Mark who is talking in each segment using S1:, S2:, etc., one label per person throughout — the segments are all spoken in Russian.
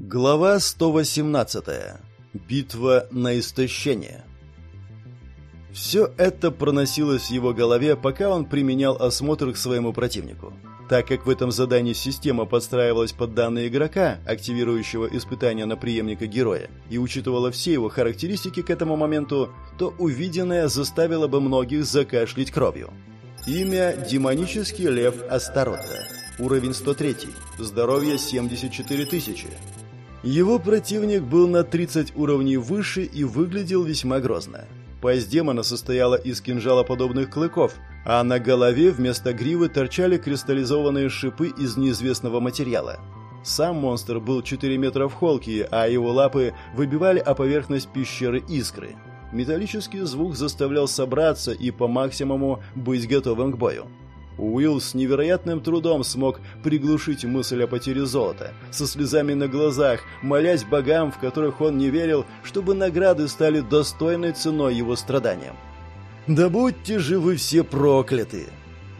S1: Глава 118. Битва на истощение. Все это проносилось в его голове, пока он применял осмотр к своему противнику. Так как в этом задании система подстраивалась под данные игрока, активирующего испытания на преемника героя, и учитывала все его характеристики к этому моменту, то увиденное заставило бы многих закашлять кровью. Имя – демонический лев Астарота. Уровень 103. Здоровье 74 тысячи. Его противник был на 30 уровней выше и выглядел весьма грозно. Пасть демона состояла из кинжалоподобных клыков, а на голове вместо гривы торчали кристаллизованные шипы из неизвестного материала. Сам монстр был 4 метра в холке, а его лапы выбивали о поверхность пещеры искры. Металлический звук заставлял собраться и по максимуму быть готовым к бою. Уилл с невероятным трудом смог приглушить мысль о потере золота, со слезами на глазах, молясь богам, в которых он не верил, чтобы награды стали достойной ценой его страданиям. «Да будьте же вы все прокляты!»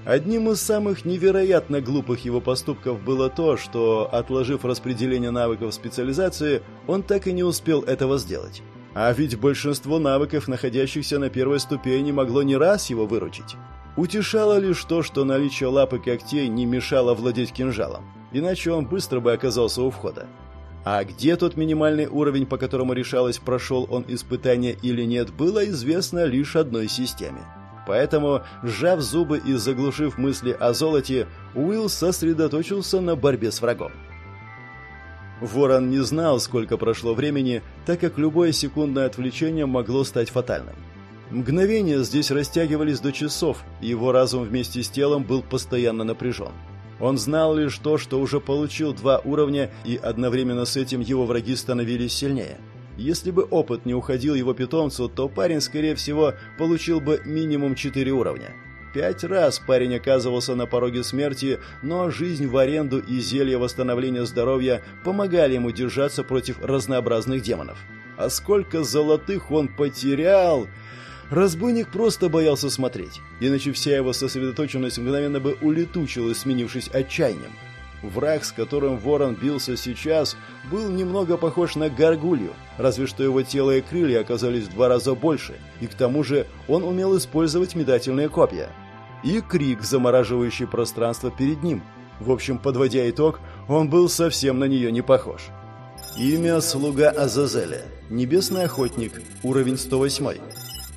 S1: Одним из самых невероятно глупых его поступков было то, что, отложив распределение навыков специализации, он так и не успел этого сделать. А ведь большинство навыков, находящихся на первой ступени, могло не раз его выручить. Утешало лишь то, что наличие лап и когтей не мешало владеть кинжалом, иначе он быстро бы оказался у входа. А где тот минимальный уровень, по которому решалось, прошел он испытание или нет, было известно лишь одной системе. Поэтому, сжав зубы и заглушив мысли о золоте, Уилл сосредоточился на борьбе с врагом. Ворон не знал, сколько прошло времени, так как любое секундное отвлечение могло стать фатальным. Мгновения здесь растягивались до часов, и его разум вместе с телом был постоянно напряжен. Он знал лишь то, что уже получил два уровня, и одновременно с этим его враги становились сильнее. Если бы опыт не уходил его питомцу, то парень, скорее всего, получил бы минимум четыре уровня. Пять раз парень оказывался на пороге смерти, но жизнь в аренду и зелье восстановления здоровья помогали ему держаться против разнообразных демонов. А сколько золотых он потерял! Разбойник просто боялся смотреть, иначе вся его сосредоточенность мгновенно бы улетучилась, сменившись отчаянием. Враг, с которым ворон бился сейчас, был немного похож на горгулью, разве что его тело и крылья оказались в два раза больше, и к тому же он умел использовать метательные копья. И крик, замораживающий пространство перед ним. В общем, подводя итог, он был совсем на нее не похож. Имя слуга Азазеля. Небесный охотник. Уровень 108.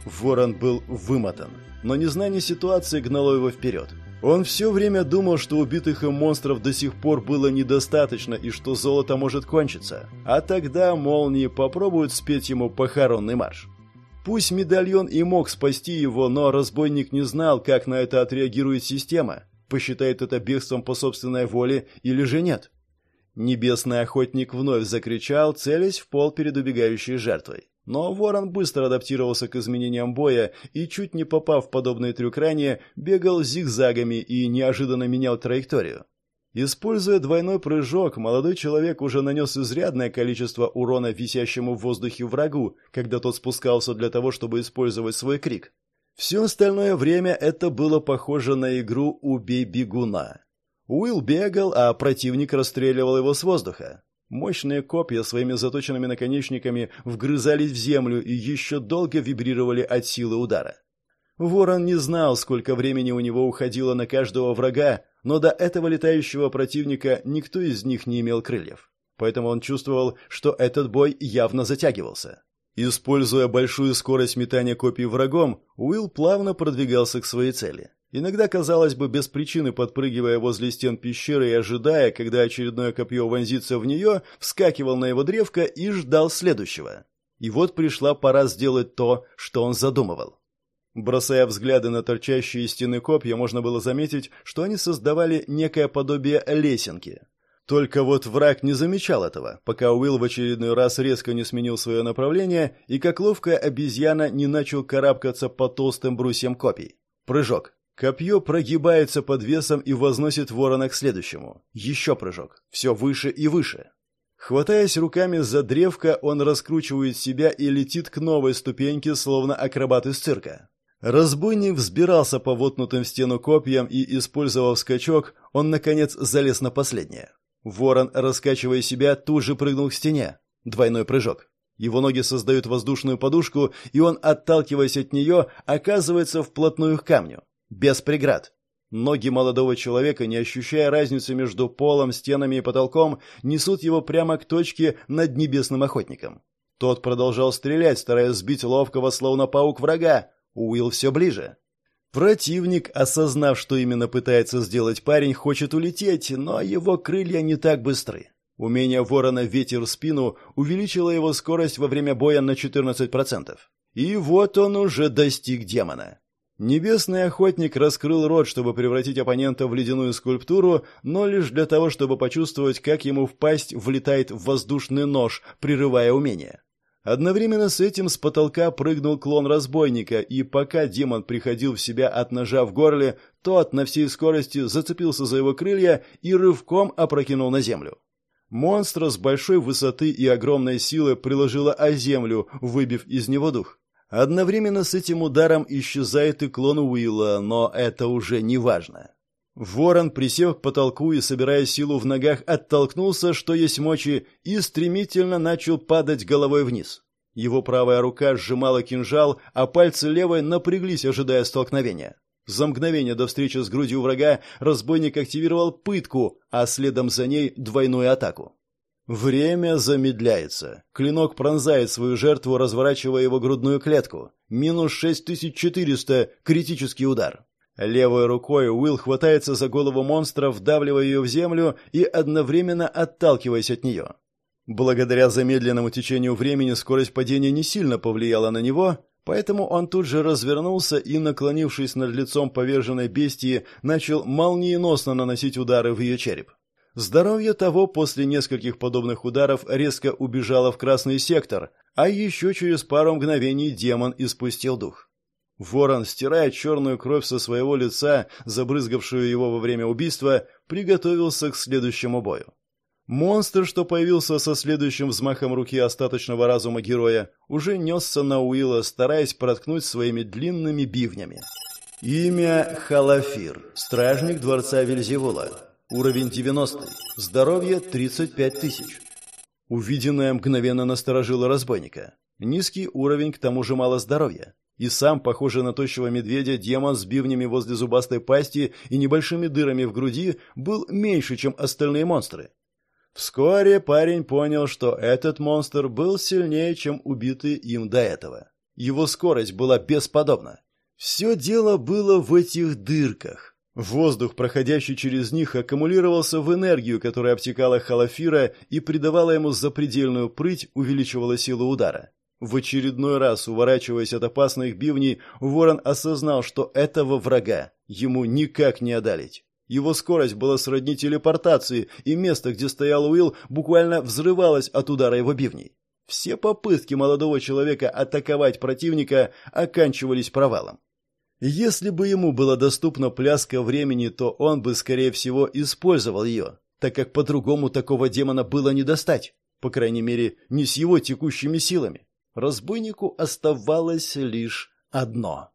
S1: Ворон был вымотан, но незнание ситуации гнало его вперед. Он все время думал, что убитых им монстров до сих пор было недостаточно и что золото может кончиться. А тогда молнии попробуют спеть ему похоронный марш. Пусть медальон и мог спасти его, но разбойник не знал, как на это отреагирует система. Посчитает это бегством по собственной воле или же нет. Небесный охотник вновь закричал, целясь в пол перед убегающей жертвой. Но Ворон быстро адаптировался к изменениям боя и, чуть не попав в подобный трюк ранее, бегал зигзагами и неожиданно менял траекторию. Используя двойной прыжок, молодой человек уже нанес изрядное количество урона висящему в воздухе врагу, когда тот спускался для того, чтобы использовать свой крик. Все остальное время это было похоже на игру «Убей бегуна». Уилл бегал, а противник расстреливал его с воздуха. Мощные копья своими заточенными наконечниками вгрызались в землю и еще долго вибрировали от силы удара. Ворон не знал, сколько времени у него уходило на каждого врага, но до этого летающего противника никто из них не имел крыльев. Поэтому он чувствовал, что этот бой явно затягивался. Используя большую скорость метания копий врагом, Уилл плавно продвигался к своей цели. Иногда, казалось бы, без причины подпрыгивая возле стен пещеры и ожидая, когда очередное копье вонзится в нее, вскакивал на его древко и ждал следующего. И вот пришла пора сделать то, что он задумывал. Бросая взгляды на торчащие стены копья, можно было заметить, что они создавали некое подобие лесенки. Только вот враг не замечал этого, пока Уилл в очередной раз резко не сменил свое направление и как ловкая обезьяна не начал карабкаться по толстым брусьям копий. Прыжок. Копье прогибается под весом и возносит ворона к следующему. Еще прыжок. Все выше и выше. Хватаясь руками за древко, он раскручивает себя и летит к новой ступеньке, словно акробат из цирка. Разбойник взбирался по вотнутым в стену копьям и, использовав скачок, он, наконец, залез на последнее. Ворон, раскачивая себя, тут же прыгнул к стене. Двойной прыжок. Его ноги создают воздушную подушку, и он, отталкиваясь от нее, оказывается вплотную к камню. Без преград. Ноги молодого человека, не ощущая разницы между полом, стенами и потолком, несут его прямо к точке над небесным охотником. Тот продолжал стрелять, стараясь сбить ловкого, словно паук врага. Уилл все ближе. Противник, осознав, что именно пытается сделать парень, хочет улететь, но его крылья не так быстры. Умение ворона «Ветер в спину» увеличило его скорость во время боя на 14%. И вот он уже достиг демона. Небесный охотник раскрыл рот, чтобы превратить оппонента в ледяную скульптуру, но лишь для того, чтобы почувствовать, как ему в пасть влетает воздушный нож, прерывая умение. Одновременно с этим с потолка прыгнул клон разбойника, и пока демон приходил в себя от ножа в горле, тот на всей скорости зацепился за его крылья и рывком опрокинул на землю. Монстра с большой высоты и огромной силы приложило о землю, выбив из него дух. Одновременно с этим ударом исчезает и клон Уилла, но это уже не важно. Ворон, присев к потолку и собирая силу в ногах, оттолкнулся, что есть мочи, и стремительно начал падать головой вниз. Его правая рука сжимала кинжал, а пальцы левой напряглись, ожидая столкновения. За мгновение до встречи с грудью врага разбойник активировал пытку, а следом за ней двойную атаку. Время замедляется. Клинок пронзает свою жертву, разворачивая его грудную клетку. Минус 6400, критический удар. Левой рукой Уилл хватается за голову монстра, вдавливая ее в землю и одновременно отталкиваясь от нее. Благодаря замедленному течению времени скорость падения не сильно повлияла на него, поэтому он тут же развернулся и, наклонившись над лицом поверженной бестии, начал молниеносно наносить удары в ее череп. Здоровье того после нескольких подобных ударов резко убежало в красный сектор, а еще через пару мгновений демон испустил дух. Ворон, стирая черную кровь со своего лица, забрызгавшую его во время убийства, приготовился к следующему бою. Монстр, что появился со следующим взмахом руки остаточного разума героя, уже несся на Уилла, стараясь проткнуть своими длинными бивнями. Имя Халафир, стражник дворца Вельзевула. Уровень 90. Здоровье 35 тысяч. Увиденное мгновенно насторожило разбойника. Низкий уровень, к тому же мало здоровья. И сам, похожий на тощего медведя, демон с бивнями возле зубастой пасти и небольшими дырами в груди был меньше, чем остальные монстры. Вскоре парень понял, что этот монстр был сильнее, чем убитый им до этого. Его скорость была бесподобна. Все дело было в этих дырках. Воздух, проходящий через них, аккумулировался в энергию, которая обтекала Халафира и придавала ему запредельную прыть, увеличивала силу удара. В очередной раз, уворачиваясь от опасных бивней, Ворон осознал, что этого врага ему никак не одолеть. Его скорость была сродни телепортации, и место, где стоял Уилл, буквально взрывалось от удара его бивней. Все попытки молодого человека атаковать противника оканчивались провалом. Если бы ему была доступна пляска времени, то он бы, скорее всего, использовал ее, так как по-другому такого демона было не достать, по крайней мере, не с его текущими силами разбойнику оставалось лишь одно.